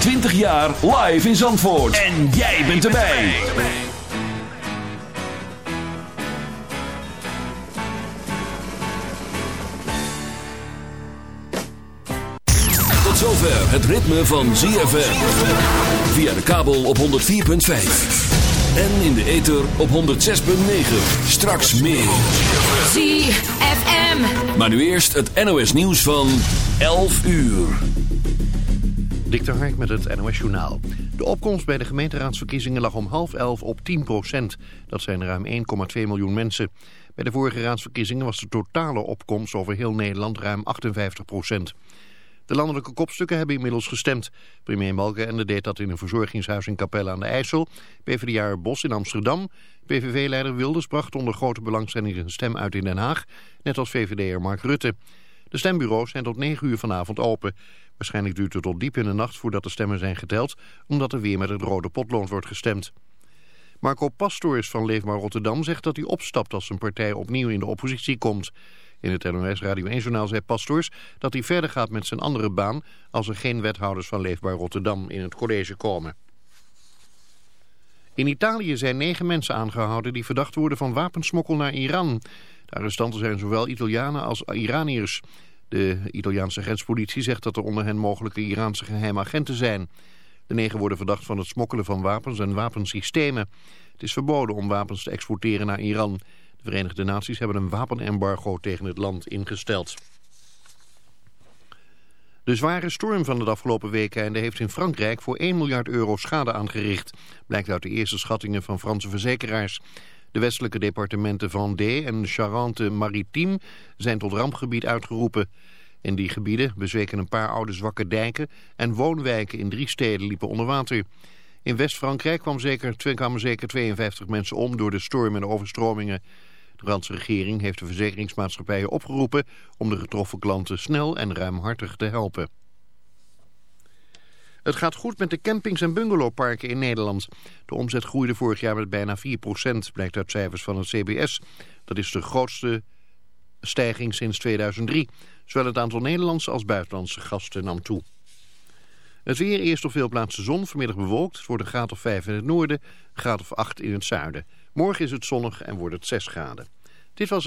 ZFM. ZFM. Al 20 jaar live in Zandvoort. En jij bent erbij. Tot zover het ritme van ZFM. Via de kabel op 104.5. En in de ether op 106.9. Straks meer. ZFM. Maar nu eerst het NOS nieuws van 11 uur. Dik Hark met het NOS Journaal. De opkomst bij de gemeenteraadsverkiezingen lag om half elf op 10 procent. Dat zijn ruim 1,2 miljoen mensen. Bij de vorige raadsverkiezingen was de totale opkomst over heel Nederland ruim 58 procent. De landelijke kopstukken hebben inmiddels gestemd. Premier Balkenende deed dat in een verzorgingshuis in Capelle aan de IJssel. PvdA Bos in Amsterdam. PVV-leider Wilders bracht onder grote belangstelling zijn stem uit in Den Haag. Net als VVD'er Mark Rutte. De stembureaus zijn tot 9 uur vanavond open. Waarschijnlijk duurt het tot diep in de nacht voordat de stemmen zijn geteld... omdat er weer met het rode potlood wordt gestemd. Marco Pastoors van Leefbaar Rotterdam zegt dat hij opstapt... als zijn partij opnieuw in de oppositie komt... In het NOS Radio 1-journaal zei Pastoors dat hij verder gaat met zijn andere baan... als er geen wethouders van Leefbaar Rotterdam in het college komen. In Italië zijn negen mensen aangehouden die verdacht worden van wapensmokkel naar Iran. De arrestanten zijn zowel Italianen als Iraniërs. De Italiaanse grenspolitie zegt dat er onder hen mogelijke Iraanse geheime agenten zijn. De negen worden verdacht van het smokkelen van wapens en wapensystemen. Het is verboden om wapens te exporteren naar Iran... De Verenigde Naties hebben een wapenembargo tegen het land ingesteld. De zware storm van het afgelopen weekende heeft in Frankrijk voor 1 miljard euro schade aangericht. Blijkt uit de eerste schattingen van Franse verzekeraars. De westelijke departementen Vendée en Charente-Maritime zijn tot rampgebied uitgeroepen. In die gebieden bezweken een paar oude zwakke dijken en woonwijken in drie steden liepen onder water. In West-Frankrijk kwamen zeker, kwamen zeker 52 mensen om door de storm en de overstromingen. De Franse regering heeft de verzekeringsmaatschappijen opgeroepen om de getroffen klanten snel en ruimhartig te helpen. Het gaat goed met de campings en bungalowparken in Nederland. De omzet groeide vorig jaar met bijna 4%, blijkt uit cijfers van het CBS. Dat is de grootste stijging sinds 2003. Zowel het aantal Nederlandse als buitenlandse gasten nam toe. Het weer eerst op veel plaatsen zon, vanmiddag bewolkt. Het wordt een graad of 5 in het noorden, een graad of 8 in het zuiden. Morgen is het zonnig en wordt het 6 graden. Dit was...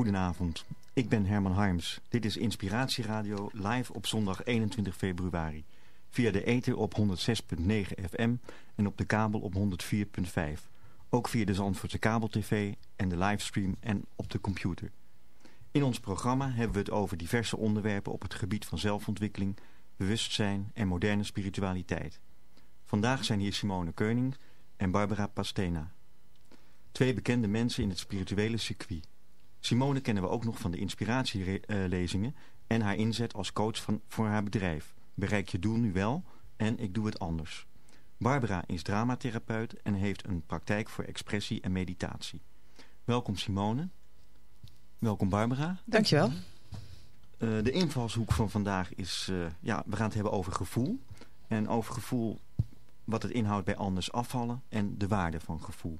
Een hele goede avond. Ik ben Herman Harms. Dit is Inspiratieradio live op zondag 21 februari. Via de ether op 106.9 FM en op de kabel op 104.5. Ook via de Zandvoortse kabel-tv en de livestream en op de computer. In ons programma hebben we het over diverse onderwerpen op het gebied van zelfontwikkeling, bewustzijn en moderne spiritualiteit. Vandaag zijn hier Simone Keuning en Barbara Pastena. Twee bekende mensen in het spirituele circuit. Simone kennen we ook nog van de inspiratielezingen en haar inzet als coach van, voor haar bedrijf. Bereik je doel nu wel en ik doe het anders. Barbara is dramatherapeut en heeft een praktijk voor expressie en meditatie. Welkom Simone. Welkom Barbara. Dankjewel. Uh, de invalshoek van vandaag is, uh, ja, we gaan het hebben over gevoel. En over gevoel, wat het inhoudt bij anders afvallen en de waarde van gevoel.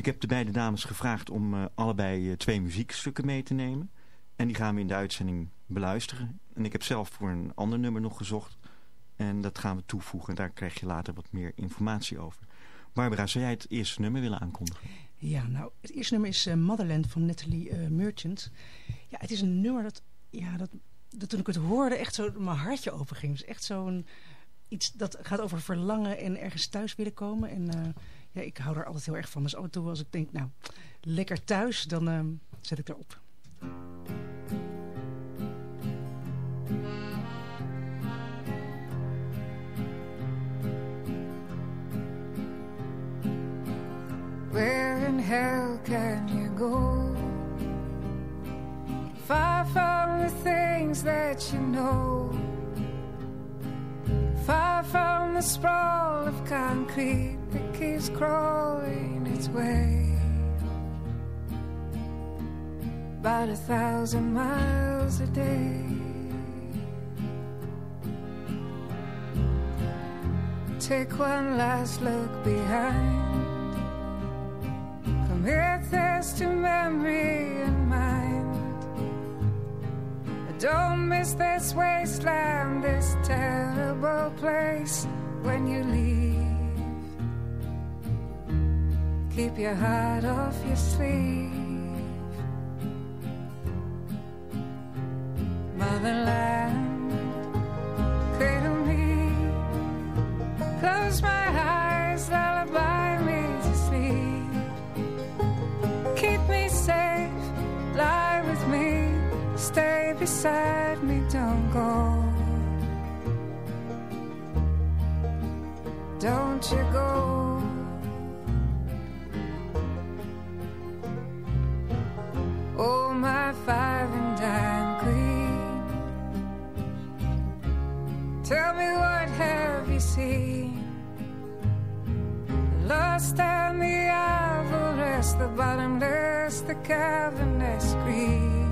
Ik heb de beide dames gevraagd om uh, allebei twee muziekstukken mee te nemen. En die gaan we in de uitzending beluisteren. En ik heb zelf voor een ander nummer nog gezocht. En dat gaan we toevoegen. Daar krijg je later wat meer informatie over. Barbara, zou jij het eerste nummer willen aankondigen? Ja, nou, het eerste nummer is uh, Motherland van Natalie Merchant. Ja, het is een nummer dat, ja, dat, dat toen ik het hoorde echt zo mijn hartje openging. Het is echt zo'n iets dat gaat over verlangen en ergens thuis willen komen. En ja, ik hou er altijd heel erg van. Dus af en toe als ik denk, nou, lekker thuis, dan zet ik erop. Where in hell can you go? Far from the things that you know. Far from the sprawl of concrete keeps crawling its way. About a thousand miles a day. Take one last look behind Commit this to memory and mind. Don't miss this wasteland, this terrible place when you leave. Keep your heart off your sleeve. Motherland, cradle me, close my eyes, lullaby me to sleep. Keep me safe, lie with me, stay beside me, don't go. Don't you go. Avarice, the bottomless, the cavernous greed.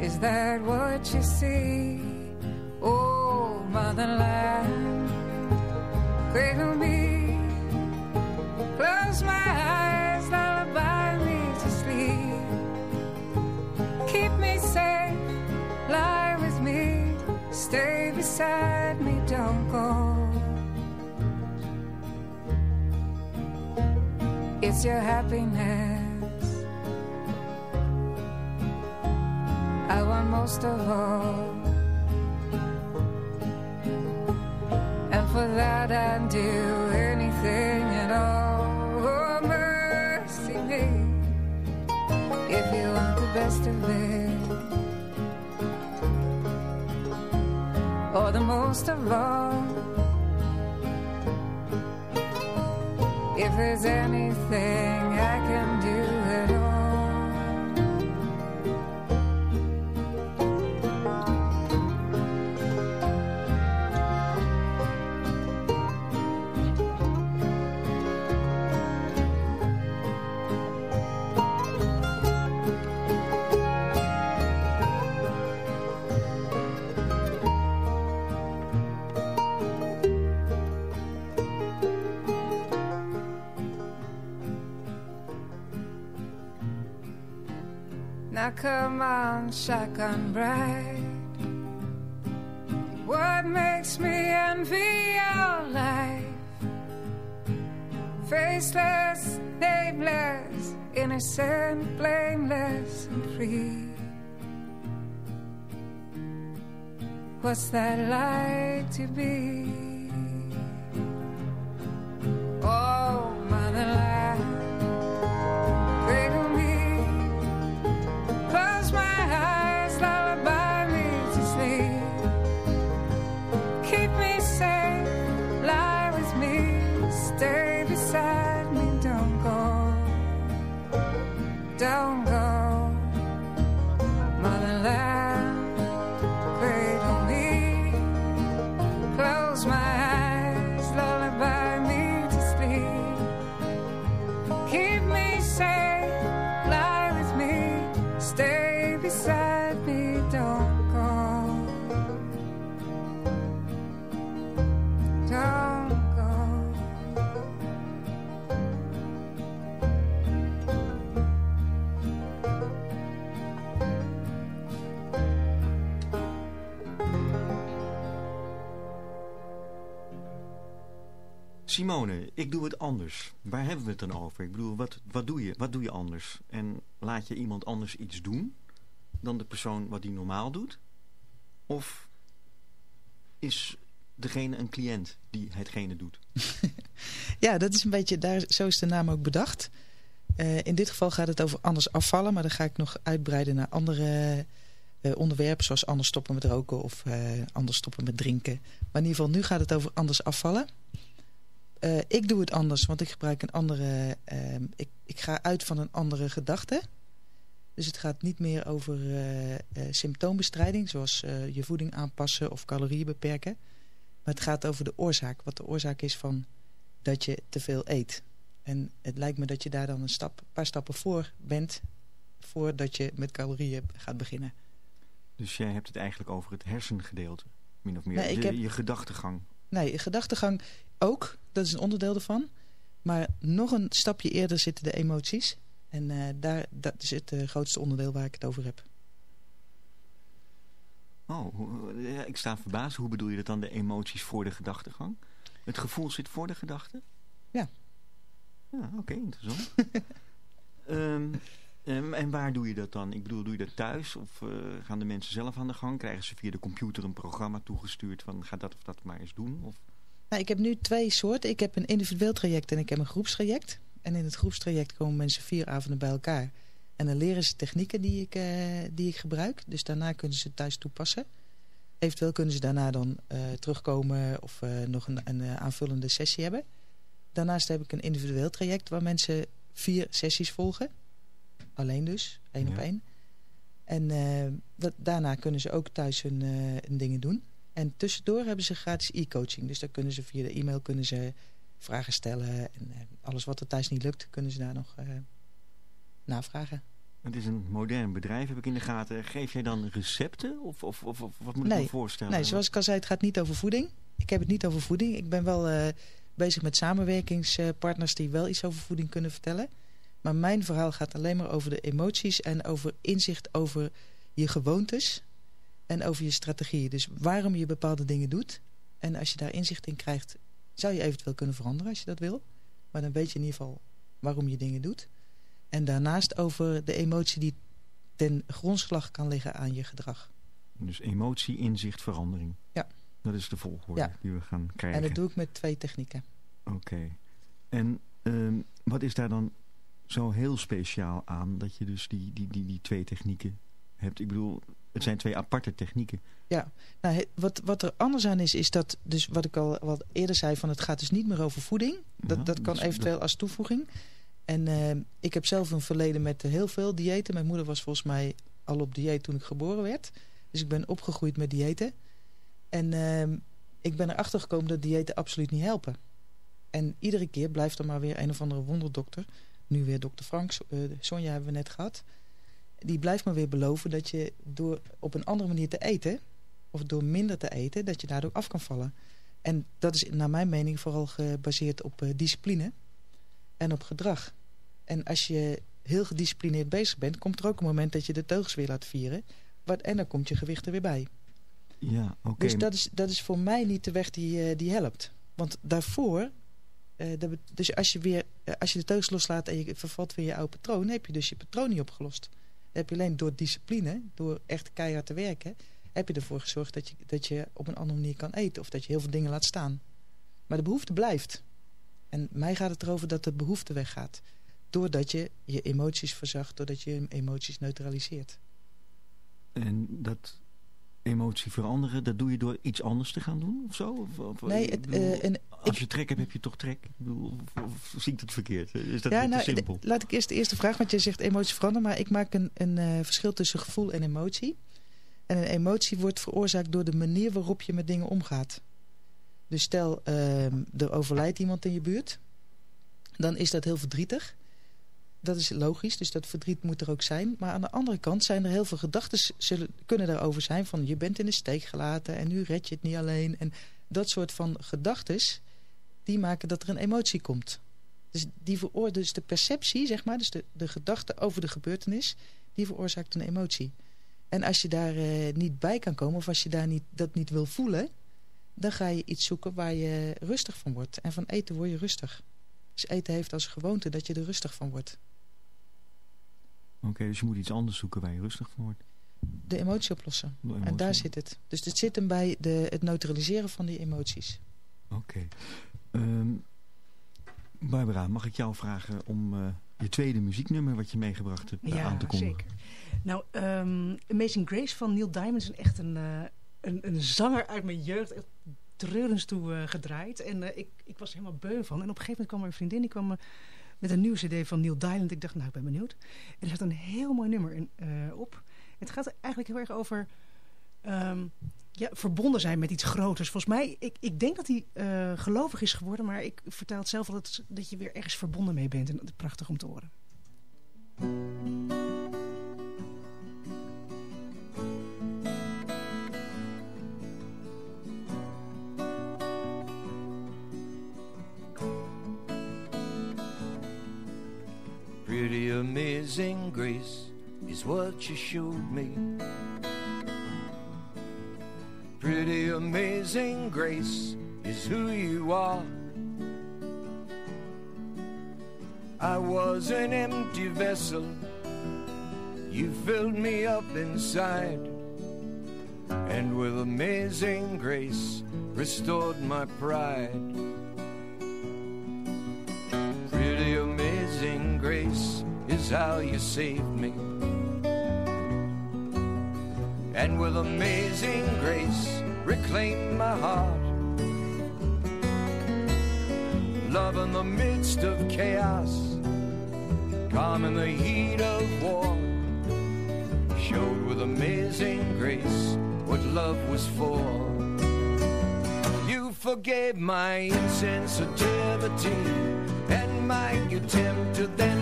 Is that what you see? Oh, motherland, cradle me, It's your happiness. I want most of all. And for that I'd do anything at all. Oh, mercy me. If you want the best of it. Or the most of all. If there's anything come on, shotgun bride. What makes me envy your life? Faceless, nameless, innocent, blameless, and free. What's that like to be? down Simone, ik doe het anders. Waar hebben we het dan over? Ik bedoel, wat, wat, doe je? wat doe je anders? En laat je iemand anders iets doen dan de persoon wat die normaal doet? Of is degene een cliënt die hetgene doet? ja, dat is een beetje, daar, zo is de naam ook bedacht. Uh, in dit geval gaat het over anders afvallen, maar dan ga ik nog uitbreiden naar andere uh, onderwerpen, zoals anders stoppen met roken of uh, anders stoppen met drinken. Maar in ieder geval, nu gaat het over anders afvallen. Ik doe het anders, want ik gebruik een andere, ehm, ik, ik ga uit van een andere gedachte. Dus het gaat niet meer over symptoombestrijding, zoals je voeding aanpassen of calorieën beperken. Maar het gaat over de oorzaak, wat de oorzaak is van dat je te veel eet. En het lijkt me dat je daar dan een stap, paar stappen voor bent... voordat je met calorieën gaat beginnen. Dus jij hebt het eigenlijk over het hersengedeelte, min of meer. Nee, je, je gedachtegang. Nee, je gedachtegang ook. Dat is een onderdeel ervan. Maar nog een stapje eerder zitten de emoties. En uh, daar, dat is het uh, grootste onderdeel waar ik het over heb. Oh, ik sta verbaasd. Hoe bedoel je dat dan, de emoties voor de gedachtegang? Het gevoel zit voor de gedachte? Ja. Ja, oké, interessant. um, en waar doe je dat dan? Ik bedoel, doe je dat thuis? Of uh, gaan de mensen zelf aan de gang? Krijgen ze via de computer een programma toegestuurd van ga dat of dat maar eens doen? Of... Nou, ik heb nu twee soorten. Ik heb een individueel traject en ik heb een groepstraject. En in het groepstraject komen mensen vier avonden bij elkaar. En dan leren ze technieken die ik, uh, die ik gebruik. Dus daarna kunnen ze het thuis toepassen. Eventueel kunnen ze daarna dan uh, terugkomen of nog een, een aanvullende sessie hebben. Daarnaast heb ik een individueel traject waar mensen vier sessies volgen. Alleen dus, één op één. En dat, daarna kunnen ze ook thuis hun, hun, dingen doen. En tussendoor hebben ze gratis e-coaching. Dus daar kunnen ze via de e-mail kunnen ze vragen stellen. En uh, alles wat er thuis niet lukt, kunnen ze daar nog navragen. Het is een modern bedrijf, heb ik in de gaten. Geef jij dan recepten? Of, of, of, wat moet ik me voorstellen? Nee, zoals ik al zei, het gaat niet over voeding. Ik heb het niet over voeding. Ik ben wel bezig met samenwerkingspartners die wel iets over voeding kunnen vertellen. Maar mijn verhaal gaat alleen maar over de emoties en over inzicht over je gewoontes en over je strategieën. Dus waarom je bepaalde dingen doet. En als je daar inzicht in krijgt, zou je eventueel kunnen veranderen als je dat wil. Maar dan weet je in ieder geval waarom je dingen doet. En daarnaast over de emotie die ten grondslag kan liggen aan je gedrag. Dus emotie, inzicht, verandering. Ja. Dat is de volgorde die we gaan krijgen. En dat doe ik met twee technieken. Oké. En um, wat is daar dan zo heel speciaal aan dat je dus die, die, die, die twee technieken hebt? Ik bedoel, het zijn twee aparte technieken. Ja, nou, wat, wat er anders aan is, is dat, dus wat ik al wat eerder zei, van het gaat dus niet meer over voeding. Dat, dat kan eventueel als toevoeging. En uh, ik heb zelf een verleden met heel veel diëten. Mijn moeder was volgens mij al op dieet toen ik geboren werd. Dus ik ben opgegroeid met diëten. En uh, ik ben erachter gekomen dat diëten absoluut niet helpen. En iedere keer blijft er maar weer een of andere wonderdokter. Nu weer dokter Frank, uh, Sonja hebben we net gehad. Die blijft maar weer beloven dat je door op een andere manier te eten... of door minder te eten, dat je daardoor af kan vallen. En dat is naar mijn mening vooral gebaseerd op uh, discipline en op gedrag. En als je heel gedisciplineerd bezig bent... komt er ook een moment dat je de teugels weer laat vieren... Wat, en dan komt je gewicht er weer bij. Ja, oké. Dus dat is, dat is voor mij niet de weg die, uh, die helpt. Want daarvoor... Uh, dat, dus als je, weer, als je de teugels loslaat en je vervalt weer je oude patroon... heb je dus je patroon niet opgelost. Heb je alleen door discipline, door echt keihard te werken... heb je ervoor gezorgd dat je, dat je op een andere manier kan eten. Of dat je heel veel dingen laat staan. Maar de behoefte blijft. En mij gaat het erover dat de behoefte weggaat. Doordat je je emoties verzacht, doordat je je emoties neutraliseert. En dat emotie veranderen, dat doe je door iets anders te gaan doen of zo? Of, of, nee, het, bedoel, uh, en als je trek hebt, heb je toch trek? Ik bedoel, of, of, zie ik het verkeerd? Is dat ja, niet nou, te simpel? Laat ik eerst de eerste vraag, want je zegt emotie veranderen, maar ik maak een, een uh, verschil tussen gevoel en emotie. En een emotie wordt veroorzaakt door de manier waarop je met dingen omgaat. Dus stel, uh, er overlijdt iemand in je buurt, dan is dat heel verdrietig dat is logisch, dus dat verdriet moet er ook zijn. Maar aan de andere kant zijn er heel veel gedachten kunnen daarover zijn van je bent in de steek gelaten en nu red je het niet alleen. En dat soort van gedachten, die maken dat er een emotie komt. Dus, die dus de perceptie, zeg maar, dus de, de gedachte over de gebeurtenis, die veroorzaakt een emotie. En als je daar uh, niet bij kan komen of als je daar niet, dat niet wil voelen, dan ga je iets zoeken waar je rustig van wordt. En van eten word je rustig. Dus eten heeft als gewoonte dat je er rustig van wordt. Oké, dus je moet iets anders zoeken waar je rustig van wordt. De emotie oplossen. En daar zit het. Dus het zit hem bij de, het neutraliseren van die emoties. Oké. Ehm, Barbara, mag ik jou vragen om uh, je tweede muzieknummer wat je meegebracht hebt ja, aan te kondigen? zeker. Nou, um, Amazing Grace van Neil Diamond is echt een, uh, een, een, zanger uit mijn jeugd. Echt treurens toe uh, gedraaid. En ik, ik was helemaal beu van. En op een gegeven moment kwam er een vriendin, die kwam met een nieuwe cd van Neil Diamond. Ik dacht, nou, ik ben benieuwd. En er zat een heel mooi nummer in, op. Het gaat eigenlijk heel erg over... Um, ja, verbonden zijn met iets groters. Volgens mij, ik, ik denk dat hij uh, gelovig is geworden, maar ik vertel het zelf dat, dat je weer ergens verbonden mee bent. En dat is prachtig om te horen. Pretty amazing grace is what you showed me Pretty amazing grace is who you are. I was an empty vessel, you filled me up inside, and with amazing grace restored my pride. Is how you saved me and with amazing grace reclaim my heart. Love in the midst of chaos, calm in the heat of war, showed with amazing grace what love was for. You forgave my insensitivity and my attempt to then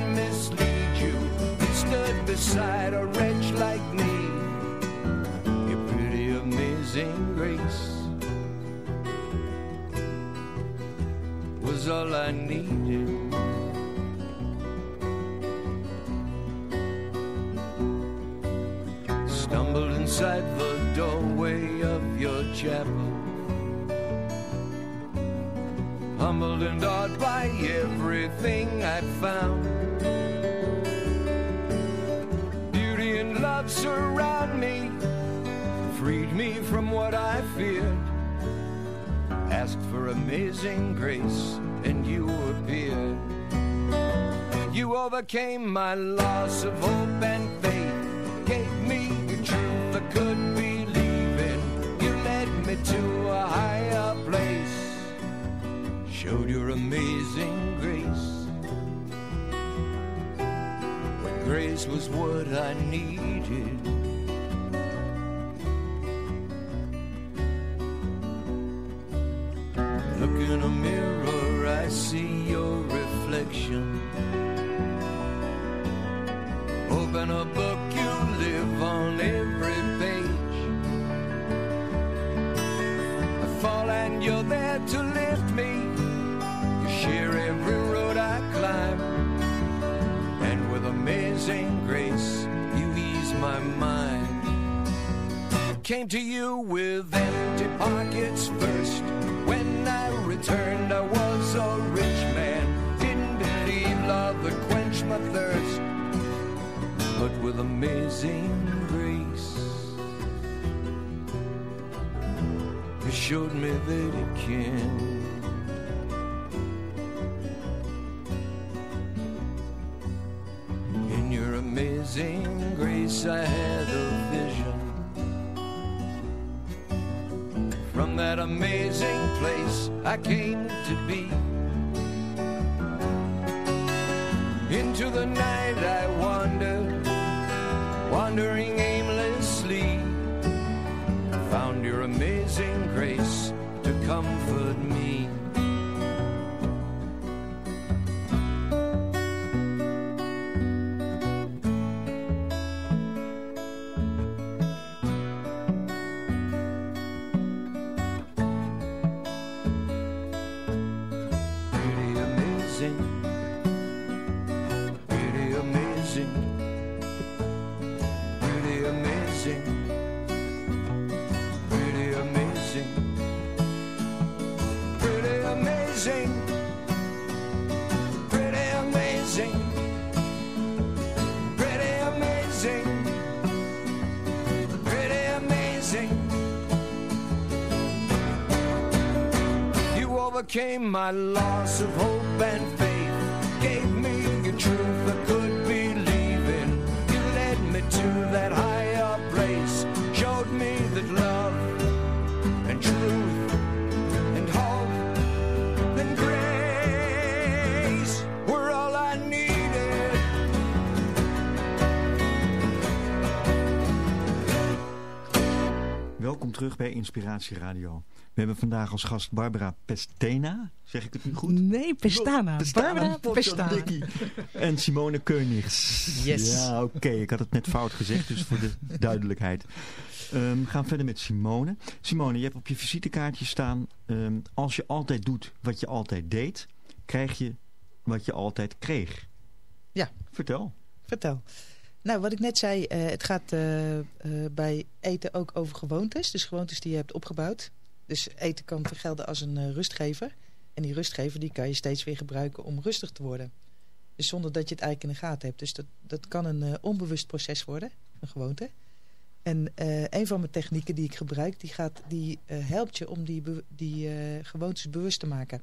beside a wretch like me Your pretty, amazing grace was all I needed. Stumbled inside the doorway of your chapel. Humbled and awed by everything I found. And surround me freed me from what I feared. Asked for amazing grace, and you appeared. You overcame my loss of hope and faith, gave me the truth I could believe in. You led me to a higher place, showed your amazing grace. Grace was what I needed. Look in a mirror, I see your reflection. Open a book, you live on every page. I fall and you're there to Came to you with empty pockets first. When I returned, I was a rich man. Didn't believe love would quench my thirst. But with amazing grace, you showed me that it can. In your amazing grace, I had a I came to be. Overcame my loss of hope terug bij Inspiratie Radio. We hebben vandaag als gast Barbara Pestena. Zeg ik het nu goed? Nee, Pestana. Barbara Pestana. Pestana. En Simone Keunigs. Yes. Ja, oké. Ik had het net fout gezegd, dus voor de duidelijkheid. Ehm, we gaan verder met Simone. Simone, je hebt op je visitekaartje staan... ehm, als je altijd doet wat je altijd deed... krijg je wat je altijd kreeg. Ja. Vertel. Vertel. Nou, wat ik net zei, eh, het gaat eh, eh, bij eten ook over gewoontes. Dus gewoontes die je hebt opgebouwd. Dus eten kan gelden als een rustgever. En die rustgever die kan je steeds weer gebruiken om rustig te worden. Dus zonder dat je het eigenlijk in de gaten hebt. Dus dat, dat kan een onbewust proces worden, een gewoonte. En een van mijn technieken die ik gebruik, die, gaat, die helpt je om die, die gewoontes bewust te maken.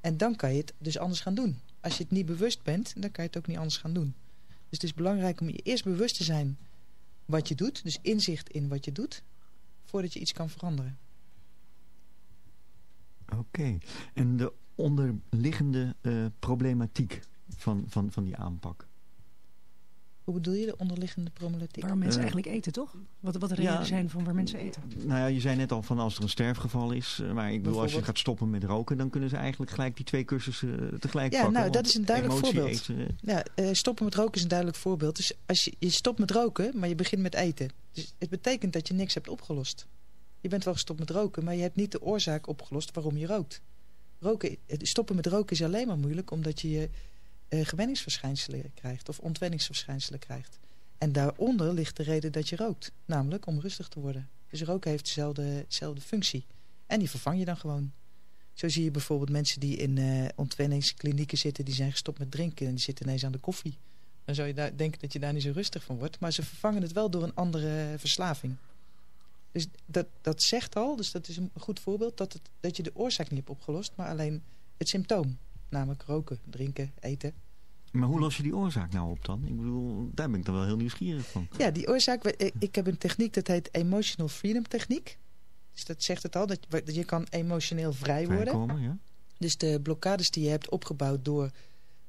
En dan kan je het dus anders gaan doen. Als je het niet bewust bent, dan kan je het ook niet anders gaan doen. Dus het is belangrijk om je eerst bewust te zijn wat je doet. Dus inzicht in wat je doet, voordat je iets kan veranderen. Oké. En de onderliggende eh, problematiek van, van, van die aanpak? Hoe bedoel je de onderliggende problematiek? Waar mensen Eh, eigenlijk eten, toch? Wat, wat de redenen ja. zijn van waar mensen eten. Nou ja, je zei net al van als er een sterfgeval is. eh, Maar ik bedoel, als je gaat stoppen met roken... dan kunnen ze eigenlijk gelijk die twee cursussen eh, tegelijk Ja, pakken. nou, dat is een duidelijk voorbeeld. eten, eh, Ja, stoppen met roken is een duidelijk voorbeeld. Dus als je, je stopt met roken, maar je begint met eten. Dus het betekent dat je niks hebt opgelost. Je bent wel gestopt met roken, maar je hebt niet de oorzaak opgelost waarom je rookt. Roken, stoppen met roken is alleen maar moeilijk omdat je je gewenningsverschijnselen krijgt of ontwenningsverschijnselen krijgt. En daaronder ligt de reden dat je rookt, namelijk om rustig te worden. Dus roken heeft dezelfde, dezelfde functie. En die vervang je dan gewoon. Zo zie je bijvoorbeeld mensen die in eh ontwenningsklinieken zitten... die zijn gestopt met drinken en die zitten ineens aan de koffie. Dan zou je daar denken dat je daar niet zo rustig van wordt. Maar ze vervangen het wel door een andere verslaving. Dus dat, dat zegt al, dus dat is een goed voorbeeld... Dat, het, dat je de oorzaak niet hebt opgelost, maar alleen het symptoom. Namelijk roken, drinken, eten. Maar hoe los je die oorzaak nou op dan? Ik bedoel, daar ben ik dan wel heel nieuwsgierig van. Ja, die oorzaak... ik- heb een techniek dat heet Emotional Freedom Techniek. Dus dat zegt het al, dat je, kan emotioneel vrij worden. Vrijkomen, ja? Dus de blokkades die je hebt opgebouwd door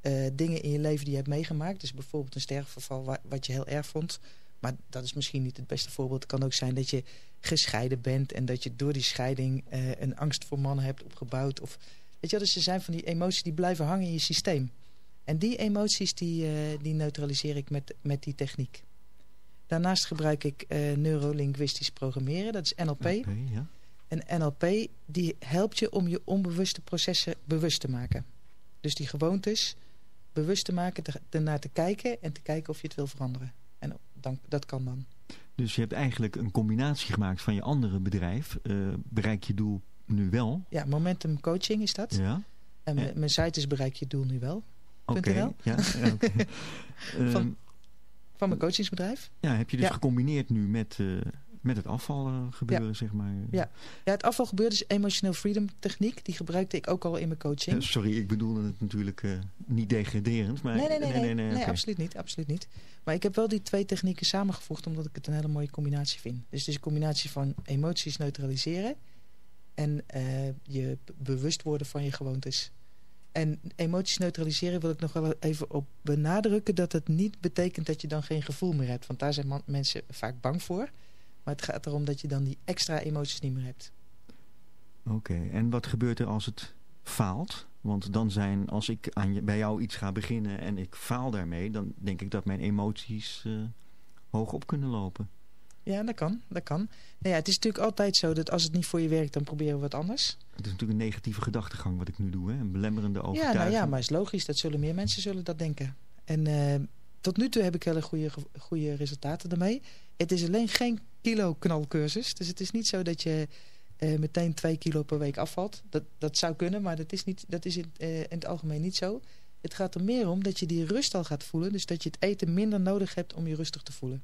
eh, dingen in je leven die je hebt meegemaakt. Dus bijvoorbeeld een sterfgeval wa- wat je heel erg vond. Maar dat is misschien niet het beste voorbeeld. Het kan ook zijn dat je gescheiden bent en dat je door die scheiding eh, een angst voor mannen hebt opgebouwd. Of, weet je wel, dus er zijn van die emoties die blijven hangen in je systeem. En die emoties die, eh, die neutraliseer ik met, met die techniek. Daarnaast gebruik ik eh neurolinguistisch programmeren, dat is NLP. Ja. En NLP die helpt je om je onbewuste processen bewust te maken. Dus die gewoontes bewust te maken, te- ernaar te kijken en te kijken of je het wil veranderen. En dan, dat kan dan. Dus je hebt eigenlijk een combinatie gemaakt van je andere bedrijf. Eh, bereik je doel nu wel? Ja, Momentum Coaching is dat. Ja. En mijn- mijn site is bereik je doel nu wel. Oké. .nl? Ja. Ehm, Van- Van mijn coachingsbedrijf. ja, heb je dus Ja. gecombineerd nu met, eh, met het afval gebeuren, zeg maar? Ja. Ja, het afvalgebeuren is emotional freedom techniek. Die gebruikte ik ook al in mijn coaching. Eh, sorry, ik bedoelde het natuurlijk eh, niet degraderend. Maar, nee, nee, nee, nee, nee, absoluut niet, absoluut niet. Maar ik heb wel die twee technieken samengevoegd omdat ik het een hele mooie combinatie vind. Dus het is een combinatie van emoties neutraliseren en eh, je bewust worden van je gewoontes. En emoties neutraliseren wil ik nog wel even op benadrukken dat het niet betekent dat je dan geen gevoel meer hebt. Want daar zijn mensen vaak bang voor. Maar het gaat erom dat je dan die extra emoties niet meer hebt. Oké, en wat gebeurt er als het faalt? Want dan zijn, als ik aan bij jou iets ga beginnen en ik faal daarmee... dan denk ik dat mijn emoties eh, hoog op kunnen lopen. Ja, dat kan, dat kan. Nou ja, het is natuurlijk altijd zo dat als het niet voor je werkt, dan proberen we wat anders. Het is natuurlijk een negatieve gedachtegang wat ik nu doe, hè? een belemmerende Ja, overtuiging. nou ja, maar is logisch. Dat zullen meer mensen zullen dat denken. En eh, tot nu toe heb ik hele goede, goede resultaten daarmee. Het is alleen geen kilo knalcursus. Dus het is niet zo dat je eh, meteen twee kilo per week afvalt. Dat, dat zou kunnen, maar dat is, niet, dat is in, eh, in het algemeen niet zo. Het gaat er meer om dat je die rust al gaat voelen. Dus dat je het eten minder nodig hebt om je rustig te voelen.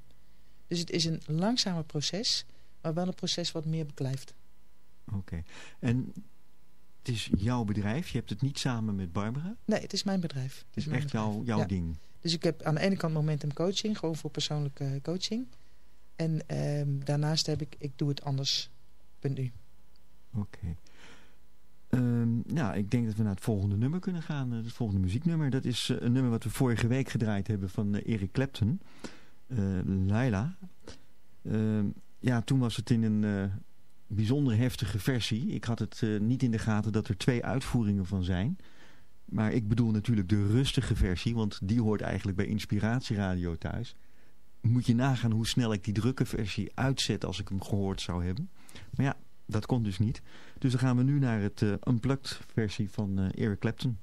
Dus het is een langzamer proces, maar wel een proces wat meer beklijft. Oké. En het is jouw bedrijf. Je hebt het niet samen met Barbara. Nee, het is mijn bedrijf. Het is, echt jouw, jouw Ja. ding. Dus ik heb aan de ene kant Momentum Coaching, gewoon voor persoonlijke coaching. En ehm, daarnaast heb ik, ik doe het anders. Punt nu. Oké. Ehm, nou, ik denk dat we naar het volgende nummer kunnen gaan. eh, Het volgende muzieknummer. Dat is eh, een nummer wat we vorige week gedraaid hebben van eh, Eric Clapton. Eh Laila. Ehm, ja, toen was het in een eh, bijzonder heftige versie. Ik had het eh, niet in de gaten dat er twee uitvoeringen van zijn. Maar ik bedoel natuurlijk de rustige versie. Want die hoort eigenlijk bij Inspiratieradio thuis. Moet je nagaan hoe snel ik die drukke versie uitzet als ik hem gehoord zou hebben. Maar ja, dat kon dus niet. Dus dan gaan we nu naar het unplugged versie van Eric Clapton.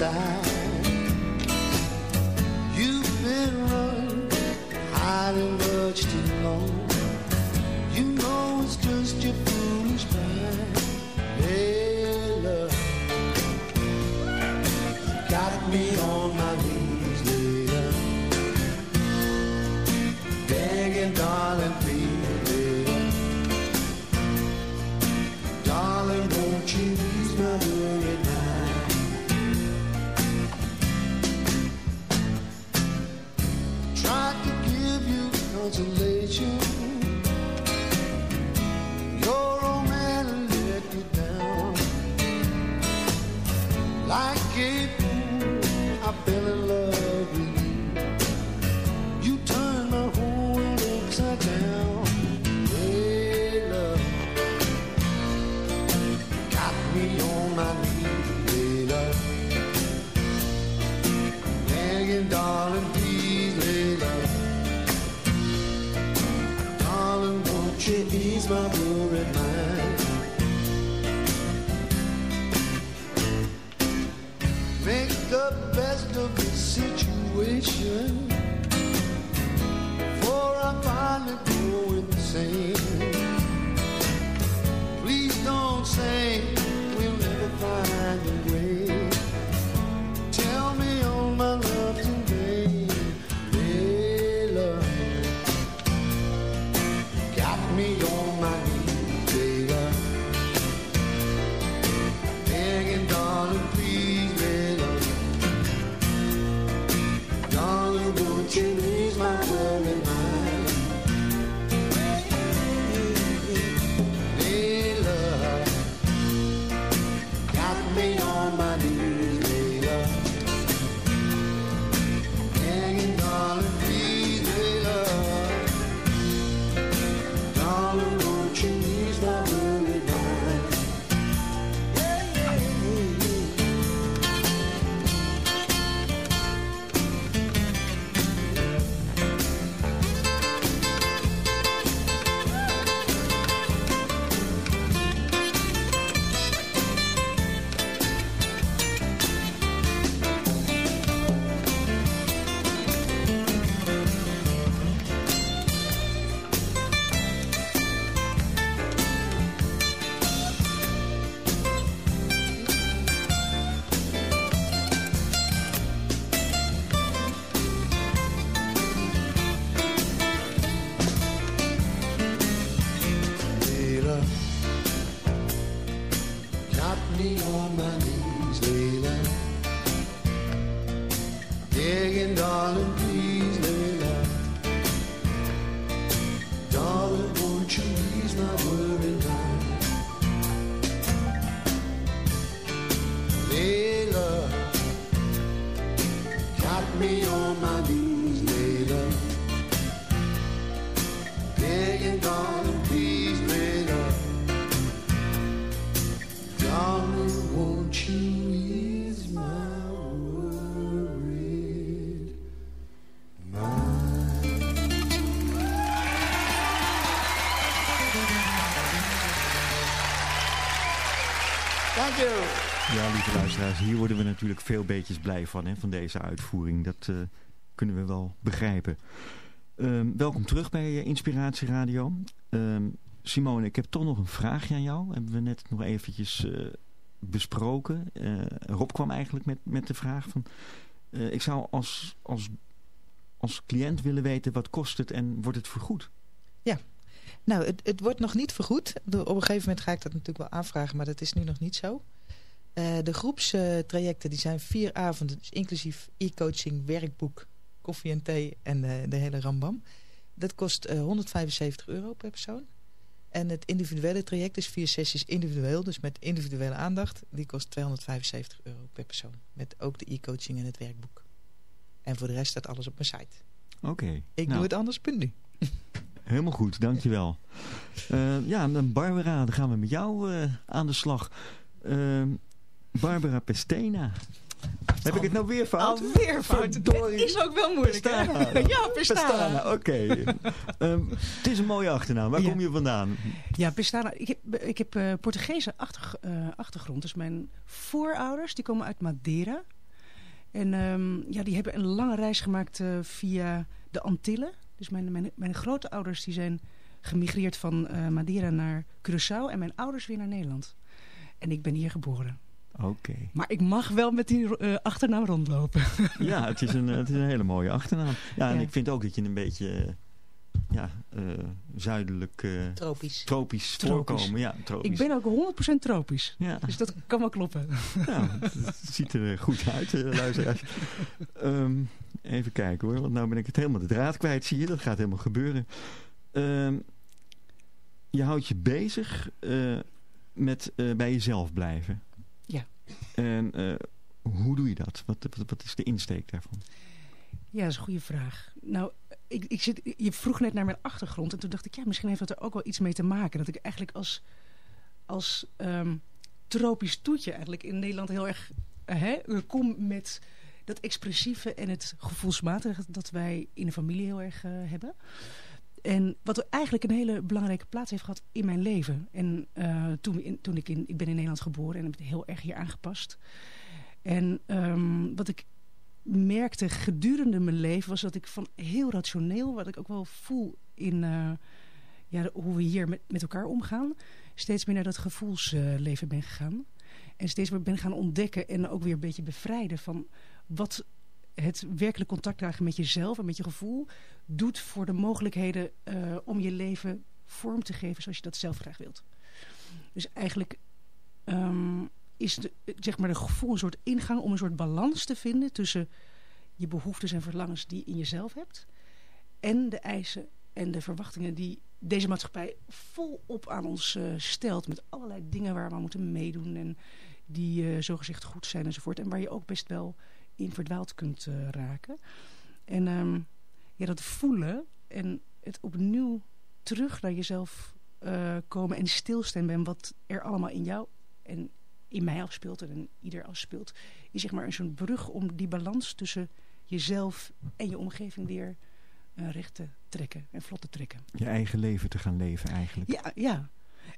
Side. Hier worden we natuurlijk veel beetjes blij van, hè, van deze uitvoering. Dat uh, kunnen we wel begrijpen. Um, welkom terug bij uh, Inspiratie Radio. Um, Simone, ik heb toch nog een vraagje aan jou. Hebben we net nog eventjes uh, besproken. Rob kwam eigenlijk met, met de vraag van... ik zou als, als, als cliënt willen weten wat kost het en wordt het vergoed? Ja, nou, het, het wordt nog niet vergoed. Op een gegeven moment ga ik dat natuurlijk wel aanvragen, maar dat is nu nog niet zo. Uh, de groepstrajecten die zijn vier avonden, dus inclusief e-coaching, werkboek, koffie en thee en de, de hele rambam. Dat kost uh, 175 euro per persoon. En het individuele traject is vier sessies individueel, dus met individuele aandacht. Die kost 275 euro per persoon. Met ook de e-coaching en het werkboek. En voor de rest staat alles op mijn site. Oké. Okay, ik nou. doe het anders, punt nu. Helemaal goed, dankjewel. Uh, ja, dan Barbara, dan gaan we met jou uh, aan de slag. Uh, Barbara Pestena. Heb ik het nou weer fout? Alweer fout. Het is ook wel moeilijk, Pestana. hè? Ja, Pestana. Pestana oké. Okay. um, het is een mooie achternaam. Waar ja. kom je vandaan? Ja, Pestana. Ik heb, ik heb uh, Portugese achter, uh, achtergrond. Dus mijn voorouders, die komen uit Madeira. En um, ja, die hebben een lange reis gemaakt uh, via de Antillen. Dus mijn, mijn, mijn grootouders die zijn gemigreerd van Madeira naar Curaçao. En mijn ouders weer naar Nederland. En ik ben hier geboren. Oké. Okay. Maar ik mag wel met die uh, achternaam rondlopen. ja, het is, een, het is een hele mooie achternaam. Ja, en ja. ik vind ook dat je een beetje ja, uh, zuidelijk... Uh, tropisch. Tropisch voorkomen. Ja, tropisch. Ik ben ook 100% tropisch. Ja. Dus dat kan wel kloppen. Nou, het ziet er goed uit, uh, luisteraars. um, even kijken hoor, want nou ben ik het helemaal de draad kwijt, zie je. Dat gaat helemaal gebeuren. Um, je houdt je bezig met bij jezelf blijven. En hoe doe je dat? Wat, wat, is de insteek daarvan? Ja, dat is een goede vraag. Nou, ik, ik zit, je vroeg net naar mijn achtergrond. En toen dacht ik, ja, misschien heeft dat er ook wel iets mee te maken. Dat ik eigenlijk als, als um, tropisch toetje eigenlijk in Nederland heel erg uh, hè, kom met dat expressieve en het gevoelsmatige dat wij in de familie heel erg uh, hebben. En wat eigenlijk een hele belangrijke plaats heeft gehad in mijn leven. En uh, toen, toen ik in, ik ben in Nederland geboren en heb het heel erg hier aangepast. En um, wat ik merkte gedurende mijn leven was dat ik van heel rationeel, wat ik ook wel voel in uh, ja, hoe we hier met, met elkaar omgaan, steeds meer naar dat gevoelsleven ben gegaan. En steeds meer ben gaan ontdekken en ook weer een beetje bevrijden van wat het werkelijk contact dragen met jezelf en met je gevoel doet voor de mogelijkheden uh, om je leven vorm te geven zoals je dat zelf graag wilt. Dus eigenlijk um, is de, zeg maar de gevoel een soort ingang om een soort balans te vinden tussen je behoeftes en verlangens die je in jezelf hebt en de eisen en de verwachtingen die deze maatschappij volop aan ons uh, stelt met allerlei dingen waar we moeten meedoen en die uh, zogezegd goed zijn enzovoort en waar je ook best wel in verdwaald kunt uh, raken. En um, ja, dat voelen en het opnieuw terug naar jezelf komen en stilstaan bij wat er allemaal in jou en in mij afspeelt en in ieder afspeelt, is zeg maar een soort brug om die balans tussen jezelf en je omgeving weer uh, recht te trekken en vlot te trekken. Je eigen leven te gaan leven eigenlijk. Ja, ja.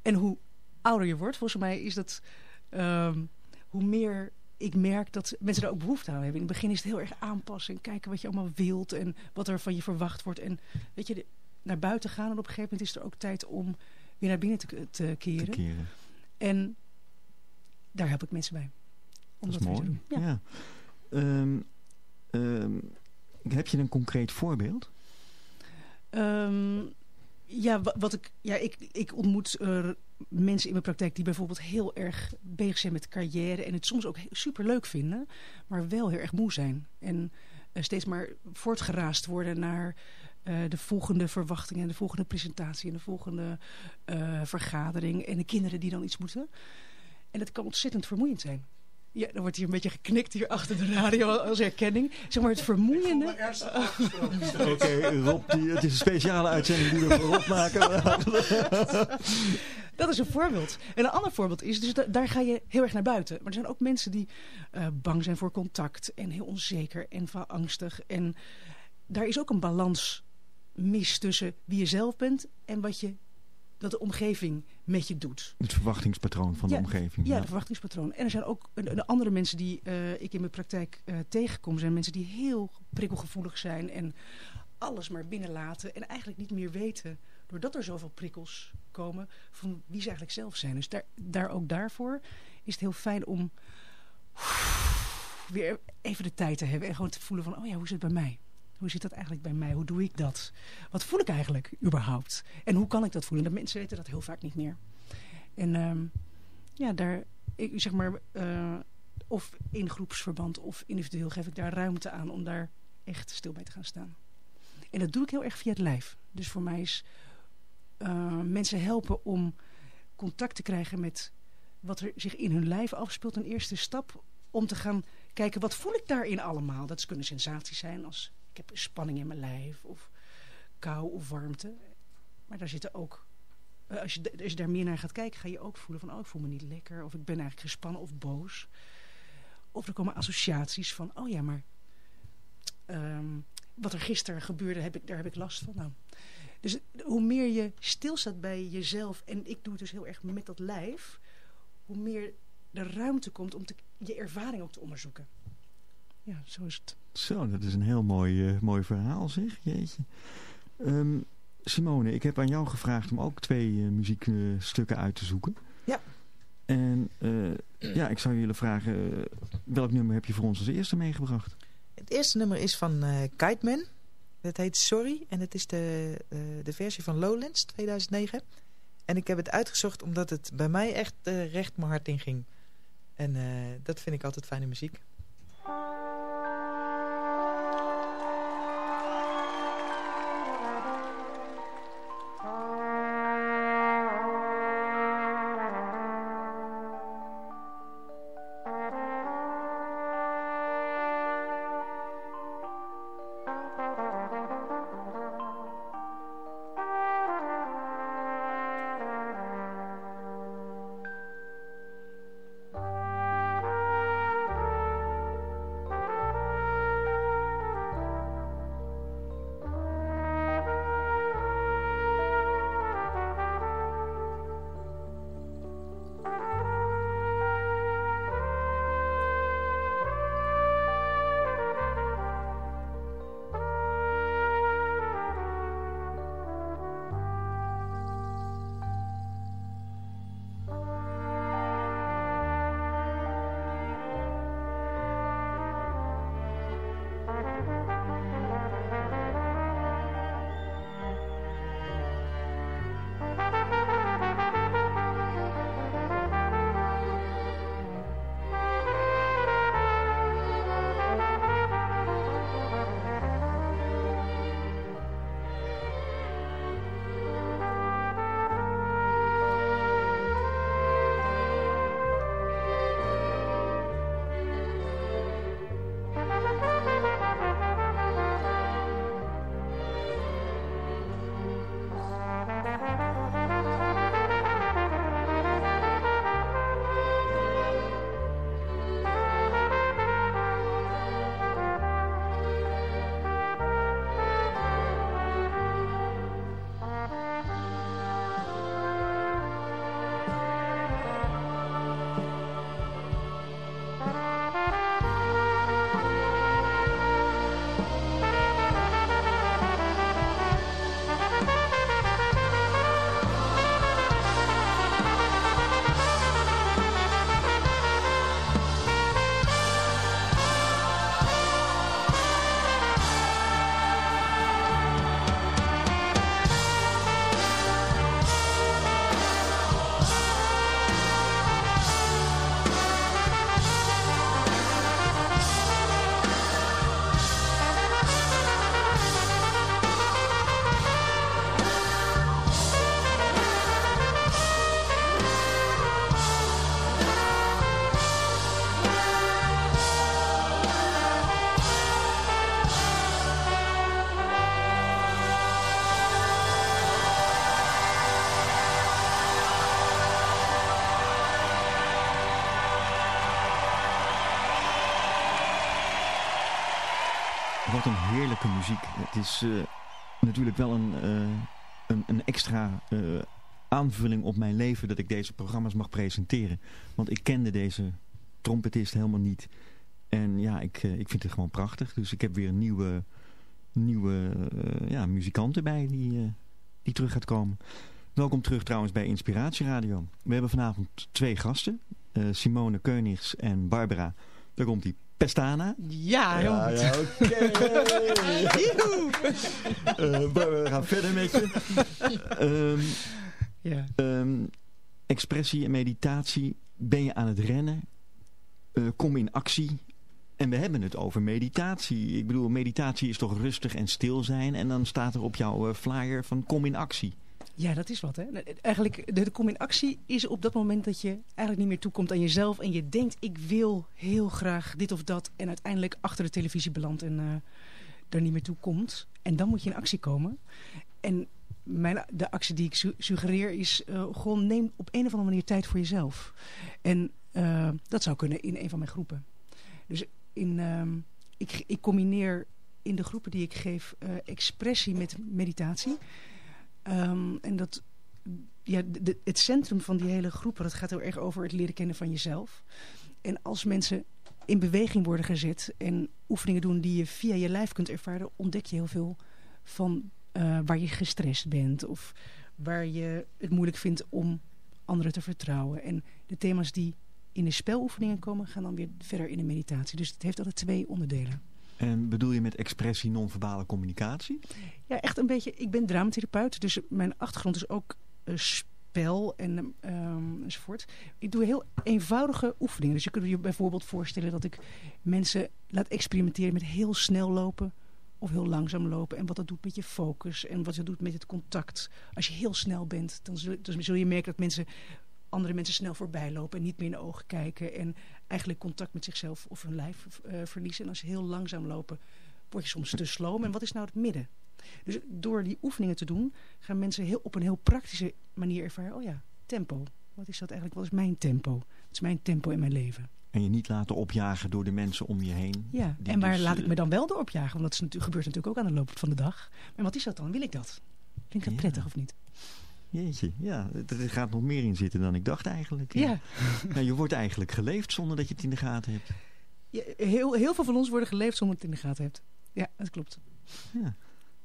En hoe ouder je wordt, volgens mij is dat um, hoe meer ik merk dat mensen er ook behoefte aan hebben. In het begin is het heel erg aanpassen en kijken wat je allemaal wilt en wat er van je verwacht wordt. En weet je, naar buiten gaan en op een gegeven moment is er ook tijd om weer naar binnen te, te keren. Te keren. En daar help ik mensen bij. Om dat, dat is mooi. Ja. ja. Um, um, heb je een concreet voorbeeld? Um, ja, wat ik, ja, ik, ik ontmoet uh, mensen in mijn praktijk die bijvoorbeeld heel erg bezig zijn met carrière en het soms ook super leuk vinden, maar wel heel erg moe zijn. En uh, steeds maar voortgeraast worden naar uh, de volgende verwachtingen en de volgende presentatie en de volgende vergadering en de kinderen die dan iets moeten. En dat kan ontzettend vermoeiend zijn. Ja, dan wordt hier een beetje geknikt hier achter de radio als herkenning. Zeg maar het vermoeiende... Oké, okay, Rob, die, het is een speciale uitzending die we voor Rob maken. dat is een voorbeeld. En een ander voorbeeld is, dus da daar ga je heel erg naar buiten. Maar er zijn ook mensen die uh, bang zijn voor contact en heel onzeker en angstig. En daar is ook een balans mis tussen wie je zelf bent en wat je dat de omgeving met je doet. Het verwachtingspatroon van ja, de omgeving. Ja, het verwachtingspatroon. En er zijn ook de andere mensen die uh, ik in mijn praktijk uh, tegenkom. zijn mensen die heel prikkelgevoelig zijn en alles maar binnenlaten. En eigenlijk niet meer weten, doordat er zoveel prikkels komen, van wie ze eigenlijk zelf zijn. Dus daar, daar ook daarvoor is het heel fijn om weer even de tijd te hebben. En gewoon te voelen van, oh ja, hoe zit het bij mij? Hoe zit dat eigenlijk bij mij? Hoe doe ik dat? Wat voel ik eigenlijk überhaupt? En hoe kan ik dat voelen? De mensen weten dat heel vaak niet meer. En um, ja, daar, ik, zeg maar, uh, of in groepsverband of individueel geef ik daar ruimte aan om daar echt stil bij te gaan staan. En dat doe ik heel erg via het lijf. Dus voor mij is uh, mensen helpen om contact te krijgen met wat er zich in hun lijf afspeelt. Een eerste stap om te gaan kijken wat voel ik daarin allemaal. Dat kunnen sensaties zijn als ik heb spanning in mijn lijf of kou of warmte. Maar daar zitten ook, uh, als, je, als je daar meer naar gaat kijken, ga je ook voelen van, oh, ik voel me niet lekker. Of ik ben eigenlijk gespannen of boos. Of er komen associaties van, oh ja, maar um, wat er gisteren gebeurde, heb ik, daar heb ik last van. Nou, dus hoe meer je stilstaat bij jezelf, en ik doe het dus heel erg met dat lijf, hoe meer de ruimte komt om te, je ervaring ook te onderzoeken. Ja, zo is het. Zo, dat is een heel mooi, uh, mooi verhaal zeg, jeetje. Um, Simone, ik heb aan jou gevraagd om ook twee uh, muziekstukken uit te zoeken. Ja. En uh, ja, ik zou jullie vragen, welk nummer heb je voor ons als eerste meegebracht? Het eerste nummer is van Kite Man. Het heet Sorry en het is de, de versie van Lowlands 2009. En ik heb het uitgezocht omdat het bij mij echt recht mijn hart in ging. En dat vind ik altijd fijne muziek. Wat muziek. Het is uh, natuurlijk wel een, uh, een, een, extra uh, aanvulling op mijn leven dat ik deze programma's mag presenteren. Want ik kende deze trompetist helemaal niet. En ja, ik, ik vind het gewoon prachtig. Dus ik heb weer nieuwe, nieuwe ja, muzikant erbij die, die terug gaat komen. Welkom terug trouwens bij Inspiratieradio. We hebben vanavond twee gasten. Simone Keunigs en Barbara. Daar komt die Pestana. Ja, ja, ja oké. uh, we gaan verder met je. Um, ja. Um, expressie en meditatie. Ben je aan het rennen? Uh, kom in actie. En we hebben het over meditatie. Ik bedoel, meditatie is toch rustig en stil zijn. En dan staat er op jouw uh, flyer van kom in actie. Ja, dat is wat. Hè? Eigenlijk, de, de kom in actie is op dat moment dat je eigenlijk niet meer toekomt aan jezelf. En je denkt, ik wil heel graag dit of dat. En uiteindelijk achter de televisie belandt en daar niet meer toe komt. En dan moet je in actie komen. En mijn, de actie die ik su suggereer is, uh, gewoon neem op een of andere manier tijd voor jezelf. En dat zou kunnen in een van mijn groepen. Dus in, uh, ik, ik combineer in de groepen die ik geef expressie met meditatie. Um, en dat, ja, het centrum van die hele groep, dat gaat heel erg over het leren kennen van jezelf. En als mensen in beweging worden gezet en oefeningen doen die je via je lijf kunt ervaren, ontdek je heel veel van uh, waar je gestrest bent of waar je het moeilijk vindt om anderen te vertrouwen. En de thema's die in de speloefeningen komen, gaan dan weer verder in de meditatie. Dus het heeft altijd twee onderdelen. En bedoel je met expressie non-verbale communicatie? Ja, echt een beetje. Ik ben dramatherapeut, dus mijn achtergrond is ook uh, spel en um, enzovoort. Ik doe heel eenvoudige oefeningen. Dus je kunt je bijvoorbeeld voorstellen dat ik mensen laat experimenteren met heel snel lopen of heel langzaam lopen. En wat dat doet met je focus en wat dat doet met het contact. Als je heel snel bent, dan zul, dan je merken dat mensen andere mensen snel voorbij lopen en niet meer in de ogen kijken. En eigenlijk contact met zichzelf of hun lijf uh, verliezen. En als ze heel langzaam lopen, word je soms te sloom. En wat is nou het midden? Dus door die oefeningen te doen, gaan mensen heel, op een heel praktische manier ervaren. Oh ja, tempo. Wat is dat eigenlijk? Wat is mijn tempo? Wat is mijn tempo in mijn leven? En je niet laten opjagen door de mensen om je heen. Ja, en waar dus, laat ik me dan wel door opjagen? Want dat is natuurlijk, gebeurt natuurlijk ook aan de loop van de dag. Maar wat is dat dan? Wil ik dat? Vind ik dat ja. prettig of niet? Jeetje, ja, er gaat nog meer in zitten dan ik dacht eigenlijk. Ja. ja. je wordt eigenlijk geleefd zonder dat je het in de gaten hebt. Ja, heel, heel veel van ons worden geleefd zonder dat je het in de gaten hebt. Ja, dat klopt. Ja.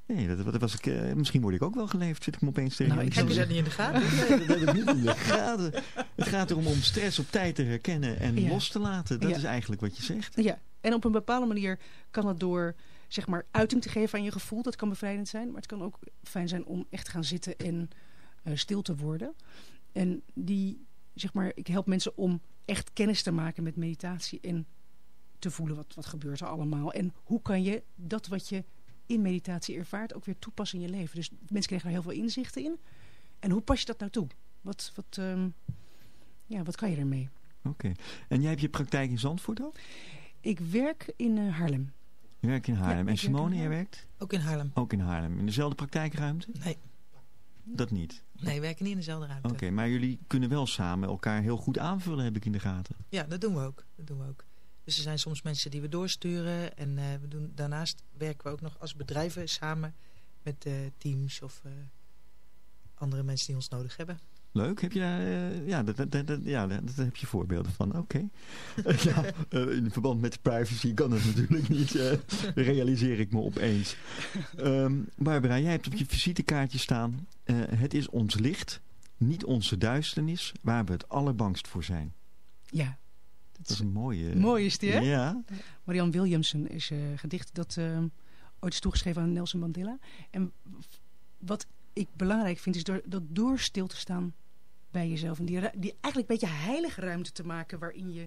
Nee, dat, dat was ik, uh, misschien word ik ook wel geleefd, zit ik me opeens tegen. Nou, ik heb je dat niet in de gaten? nee, dat heb ik niet in de gaten. Het gaat erom om stress op tijd te herkennen en ja. los te laten. Dat ja. is eigenlijk wat je zegt. Ja, en op een bepaalde manier kan het door zeg maar uiting te geven aan je gevoel. Dat kan bevrijdend zijn, maar het kan ook fijn zijn om echt te gaan zitten en stil te worden. En die, zeg maar, ik help mensen om echt kennis te maken met meditatie en te voelen wat, wat gebeurt er allemaal. En hoe kan je dat wat je in meditatie ervaart ook weer toepassen in je leven. Dus mensen krijgen er heel veel inzichten in. En hoe pas je dat nou toe? Wat, wat, um, ja, wat kan je ermee? Oké. Okay. En jij hebt je praktijk in Zandvoort ook? Ik werk in uh, Haarlem. Je werkt in Haarlem. Ja, en Simone, jij werkt? Ook in Haarlem. Ook in Haarlem. In dezelfde praktijkruimte? Nee. Dat niet? Nee, we werken niet in dezelfde ruimte. Oké, okay, maar jullie kunnen wel samen elkaar heel goed aanvullen, heb ik in de gaten. Ja, dat doen we ook. Dat doen we ook. Dus er zijn soms mensen die we doorsturen. En uh, we doen, daarnaast werken we ook nog als bedrijven samen met uh, teams of uh, andere mensen die ons nodig hebben. Leuk, heb je daar, ja, dat, dat, dat, ja, dat heb je voorbeelden van, oké. Okay. ja, in verband met privacy kan dat natuurlijk niet, realiseer ik me opeens. Um, Barbara, jij hebt op je visitekaartje staan, het is ons licht, niet onze duisternis, waar we het allerbangst voor zijn. Ja, dat is een mooie... Mooi is die, hè? Ja. Marianne Williamson is een uh, gedicht dat uh, ooit is toegeschreven aan Nelson Mandela. En wat ik belangrijk vind, is door, dat door stil te staan bij jezelf. En die, die eigenlijk een beetje heilige ruimte te maken waarin je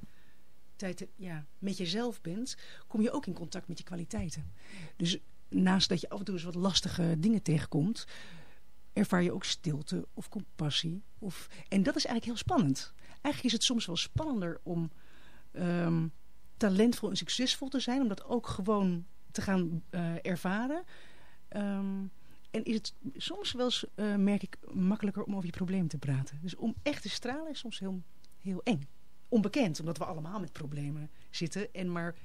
tijd ja, met jezelf bent, kom je ook in contact met je kwaliteiten. Dus naast dat je af en toe eens wat lastige dingen tegenkomt, ervaar je ook stilte of compassie. Of, en dat is eigenlijk heel spannend. Eigenlijk is het soms wel spannender om um, talentvol en succesvol te zijn. Om dat ook gewoon te gaan uh, ervaren. Um, en is het soms wel eens, uh, merk ik, makkelijker om over je probleem te praten. Dus om echt te stralen is soms heel, heel eng. Onbekend, omdat we allemaal met problemen zitten. En maar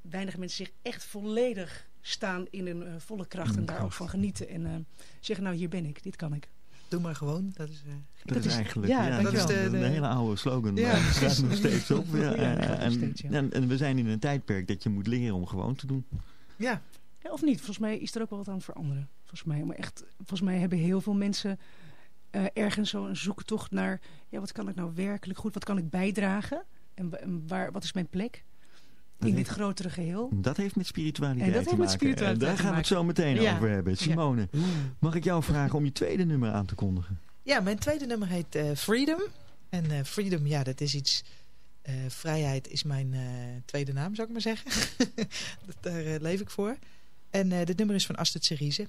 weinig mensen zich echt volledig staan in hun uh, volle kracht. En daar ook van genieten. En zeggen, nou hier ben ik, dit kan ik. doe maar gewoon. Dat is, uh, dat, dat is eigenlijk ja, ja, dat is de, de, hele oude slogan. Ja, die staat nog steeds op. Ja, en, steeds, en, en, we zijn in een tijdperk dat je moet leren om gewoon te doen. Ja. ja. Of niet? Volgens mij is er ook wel wat aan het veranderen. Volgens mij, maar echt, volgens mij hebben heel veel mensen uh, ergens zo'n zoektocht naar... Ja, wat kan ik nou werkelijk goed? Wat kan ik bijdragen? En, en waar, wat is mijn plek? in dit grotere geheel. Dat heeft met spiritualiteit en dat te heeft maken. Met spiritualiteit en daar gaan we het zo meteen ja. over hebben. Simone, ja. mag ik jou vragen om je tweede nummer aan te kondigen? Ja, mijn tweede nummer heet uh, Freedom. En uh, Freedom, ja, dat is iets... Uh, vrijheid is mijn tweede naam, zou ik maar zeggen. Daar leef ik voor. En dit nummer is van Astrid Cerise.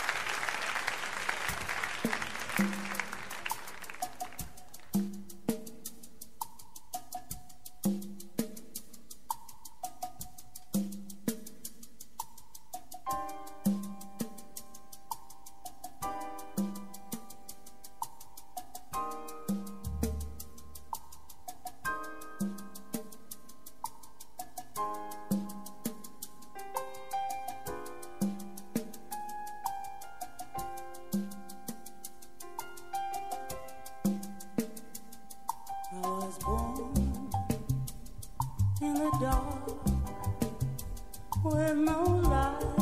when no light.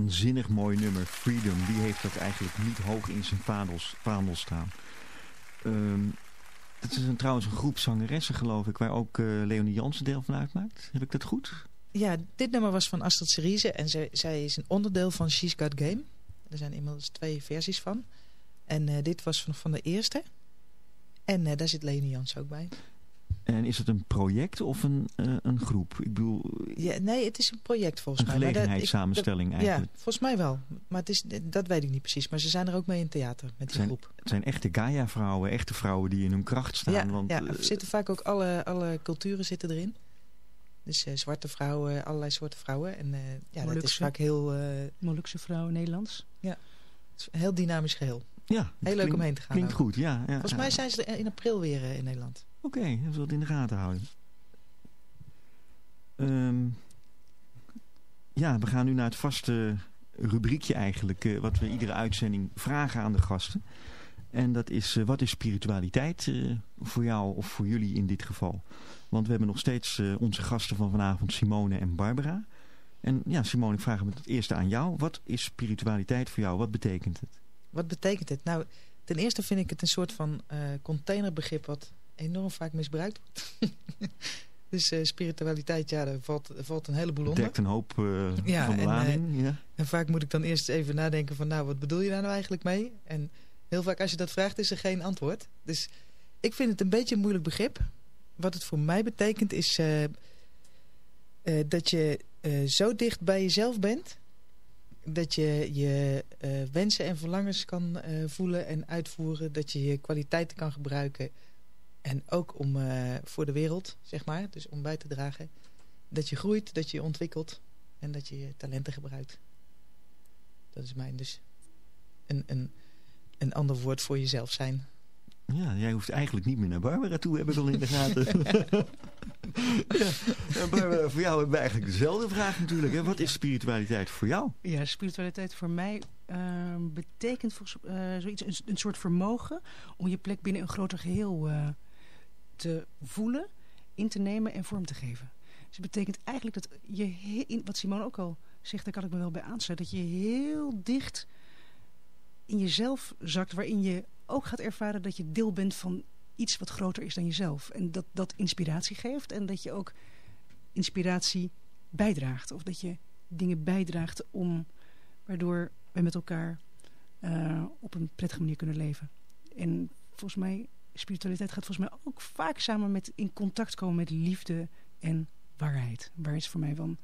Waanzinnig mooi nummer, Freedom. Wie heeft dat eigenlijk niet hoog in zijn vaandel staan? Ehm, dat is een, trouwens een groep zangeressen, geloof ik, waar ook uh, Leonie Jansen deel van uitmaakt. Heb ik dat goed? Ja, dit nummer was van Astrid Cerise en zij, zij is een onderdeel van She's Got Game. Er zijn inmiddels twee versies van. En uh, dit was van, van de eerste. En uh, daar zit Leonie Jansen ook bij. En is het een project of een, uh, een groep? Ik bedoel... Ja, nee, het is een project volgens mij. Een gelegenheidssamenstelling eigenlijk. Ja, volgens mij wel. Maar het is, dat weet ik niet precies. Maar ze zijn er ook mee in theater met die zijn, groep. Het zijn echte Gaia-vrouwen. Echte vrouwen die in hun kracht staan. Ja, want, ja er zitten vaak ook alle, alle culturen zitten erin. Dus uh, zwarte vrouwen, allerlei soorten vrouwen. En uh, ja, dat is vaak heel... Uh, Molukse vrouwen, Nederlands. Ja, het is een heel dynamisch geheel. Ja, heel leuk om heen te gaan. Klinkt ook. goed, ja. ja Volgens ja. mij zijn ze in april weer in Nederland. Oké, okay, we zullen het in de gaten houden. Um, ja, we gaan nu naar het vaste rubriekje eigenlijk. Uh, wat we iedere uitzending vragen aan de gasten. En dat is, uh, wat is spiritualiteit uh, voor jou of voor jullie in dit geval? Want we hebben nog steeds onze gasten van vanavond, Simone en Barbara. En ja, Simone, ik vraag het eerste aan jou. Wat is spiritualiteit voor jou? Wat betekent het? Wat betekent het? Nou, ten eerste vind ik het een soort van containerbegrip wat enorm vaak misbruikt wordt. dus uh, spiritualiteit, ja, daar valt, valt een heleboel onder. Dekt een hoop uh, ja, van de lading. Uh, ja. En vaak moet ik dan eerst even nadenken van, nou, wat bedoel je daar nou eigenlijk mee? En heel vaak als je dat vraagt, is er geen antwoord. Dus ik vind het een beetje een moeilijk begrip. Wat het voor mij betekent is dat je zo dicht bij jezelf bent... dat je je wensen en verlangens kan voelen en uitvoeren. Dat je je kwaliteiten kan gebruiken... En ook om uh, voor de wereld, zeg maar. Dus om bij te dragen. Dat je groeit, dat je je ontwikkelt. En dat je je talenten gebruikt. Dat is mijn dus een, een, een ander woord voor jezelf zijn. Ja, jij hoeft eigenlijk niet meer naar Barbara toe, heb ik al in de gaten. ja. En Barbara, voor jou hebben we eigenlijk dezelfde vraag natuurlijk. Hè? Wat is spiritualiteit voor jou? Ja, spiritualiteit voor mij uh, betekent volgens, uh, zoiets, een, een, soort vermogen... om je plek binnen een groter geheel uh, te voelen, in te nemen en vorm te geven. Dus het betekent eigenlijk dat je, wat Simone ook al zegt, daar kan ik me wel bij aansluiten, dat je heel dicht in jezelf zakt, waarin je ook gaat ervaren dat je deel bent van iets wat groter is dan jezelf. En dat dat inspiratie geeft en dat je ook inspiratie bijdraagt. Of dat je dingen bijdraagt om, waardoor we met elkaar uh, op een prettige manier kunnen leven. En volgens mij spiritualiteit gaat volgens mij ook vaak samen met in contact komen met liefde en waarheid. Waar is voor mij wel een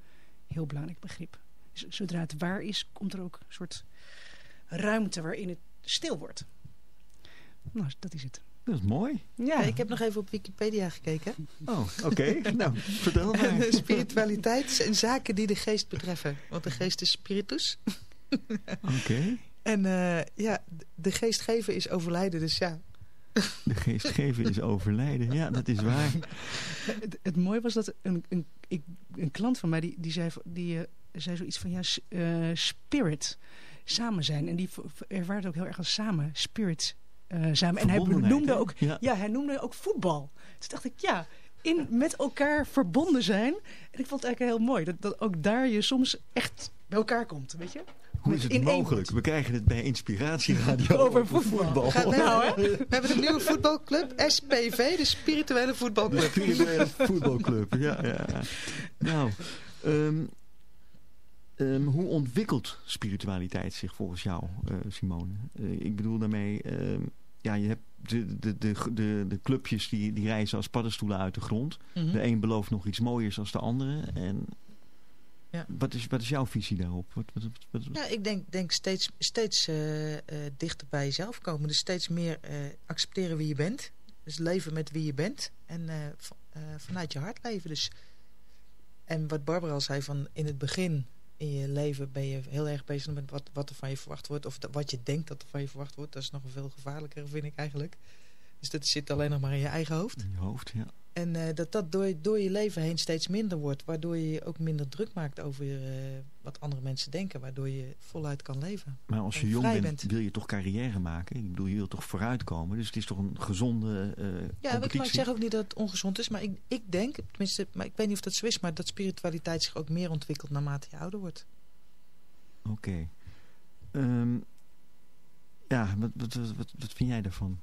heel belangrijk begrip. Dus zodra het waar is, komt er ook een soort ruimte waarin het stil wordt. Nou, dat is het. Dat is mooi. Ja, ik heb nog even op Wikipedia gekeken. Oh, oké. Okay. nou, vertel maar. Spiritualiteit zijn zaken die de geest betreffen. Want de geest is spiritus. Oké. Okay. En uh, ja, de geest geven is overlijden, dus ja, de geest geven is overlijden. Ja, dat is waar. Het, het mooie was dat een, een, ik, een klant van mij, die, die, zei, die uh, zei zoiets van, ja, uh, spirit, samen zijn. En die ervaart ook heel erg als samen, spirit, uh, samen. En hij noemde, ook, ja. ja. hij noemde ook voetbal. Dus dacht ik, ja, in, met elkaar verbonden zijn. En ik vond het eigenlijk heel mooi, dat, dat ook daar je soms echt bij elkaar komt, weet je? Hoe is het in mogelijk? We krijgen het bij Inspiratieradio over, over voetbal. voetbal. Gaat nou, hè? We hebben een nieuwe voetbalclub, SPV, de Spirituele Voetbalclub. De Spirituele Voetbalclub, ja. ja. Nou, um, um, hoe ontwikkelt spiritualiteit zich volgens jou, uh, Simone? Uh, ik bedoel daarmee, uh, ja, je hebt de, de, de, de, de clubjes die, die reizen als paddenstoelen uit de grond. Mm -hmm. De een belooft nog iets mooiers dan de andere. En ja. Wat, is, wat is jouw visie daarop? Wat, wat, wat, ja, ik denk, denk steeds, steeds uh, uh, dichter bij jezelf komen. Dus steeds meer uh, accepteren wie je bent. Dus leven met wie je bent. En vanuit je hart leven. Dus. En wat Barbara al zei, van in het begin in je leven ben je heel erg bezig met wat, wat er van je verwacht wordt. Of wat je denkt dat er van je verwacht wordt. Dat is nog veel gevaarlijker, vind ik eigenlijk. Dus dat zit alleen nog maar in je eigen hoofd. In je hoofd, ja. En uh, dat dat door, door je leven heen steeds minder wordt. Waardoor je je ook minder druk maakt over uh, wat andere mensen denken. Waardoor je voluit kan leven. Maar als je jong bent, bent, wil je toch carrière maken? Ik bedoel, je wilt toch vooruitkomen? Dus het is toch een gezonde uh, Ja, ik, ik zeg ook niet dat het ongezond is. Maar ik, ik denk, tenminste, maar ik weet niet of dat zo is. Maar dat spiritualiteit zich ook meer ontwikkelt naarmate je ouder wordt. Oké. Ehm, ja, wat, wat, wat, wat vind jij daarvan,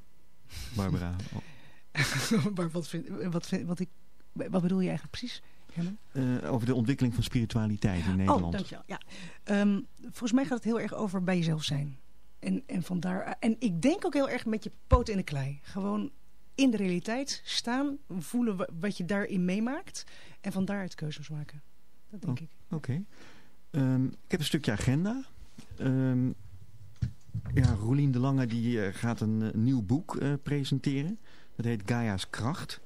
Barbara? maar wat, vind, wat, vind, wat, ik, wat bedoel je eigenlijk precies? Uh, over de ontwikkeling van spiritualiteit in Nederland. Oh, dankjewel. Ja. Um, volgens mij gaat het heel erg over bij jezelf zijn. En, en, vandaar, en ik denk ook heel erg met je poot in de klei. Gewoon in de realiteit staan, voelen wat je daarin meemaakt. En van daaruit keuzes maken. Dat denk oh, ik. Oké. Okay. Um, ik heb een stukje agenda. Um, ja, Roelien de Lange die, uh, gaat een uh, nieuw boek presenteren. Dat heet Gaia's Kracht.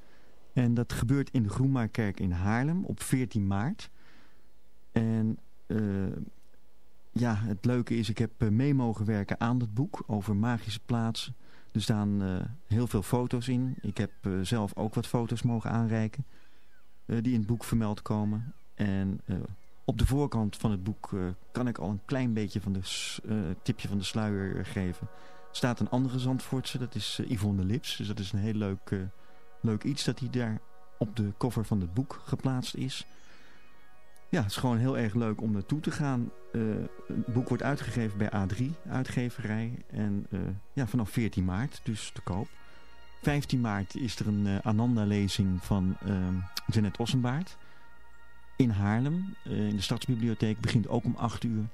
En dat gebeurt in de Groenmaarkerk in Haarlem op 14 maart. En ja, het leuke is, ik heb mee mogen werken aan het boek over magische plaatsen. Er staan heel veel foto's in. Ik heb zelf ook wat foto's mogen aanreiken die in het boek vermeld komen. En op de voorkant van het boek kan ik al een klein beetje van de tipje van de sluier geven. Staat een andere Zandvoortse, dat is uh, Yvonne Lips. Dus dat is een heel leuk, leuk iets dat hij daar op de cover van het boek geplaatst is. Ja, het is gewoon heel erg leuk om naartoe te gaan. het boek wordt uitgegeven bij A3 uitgeverij. En ja, vanaf 14 maart dus te koop. 15 maart is er een Ananda-lezing van Janet Ossenbaard in Haarlem. In de Stadsbibliotheek. Begint ook om 8 uur.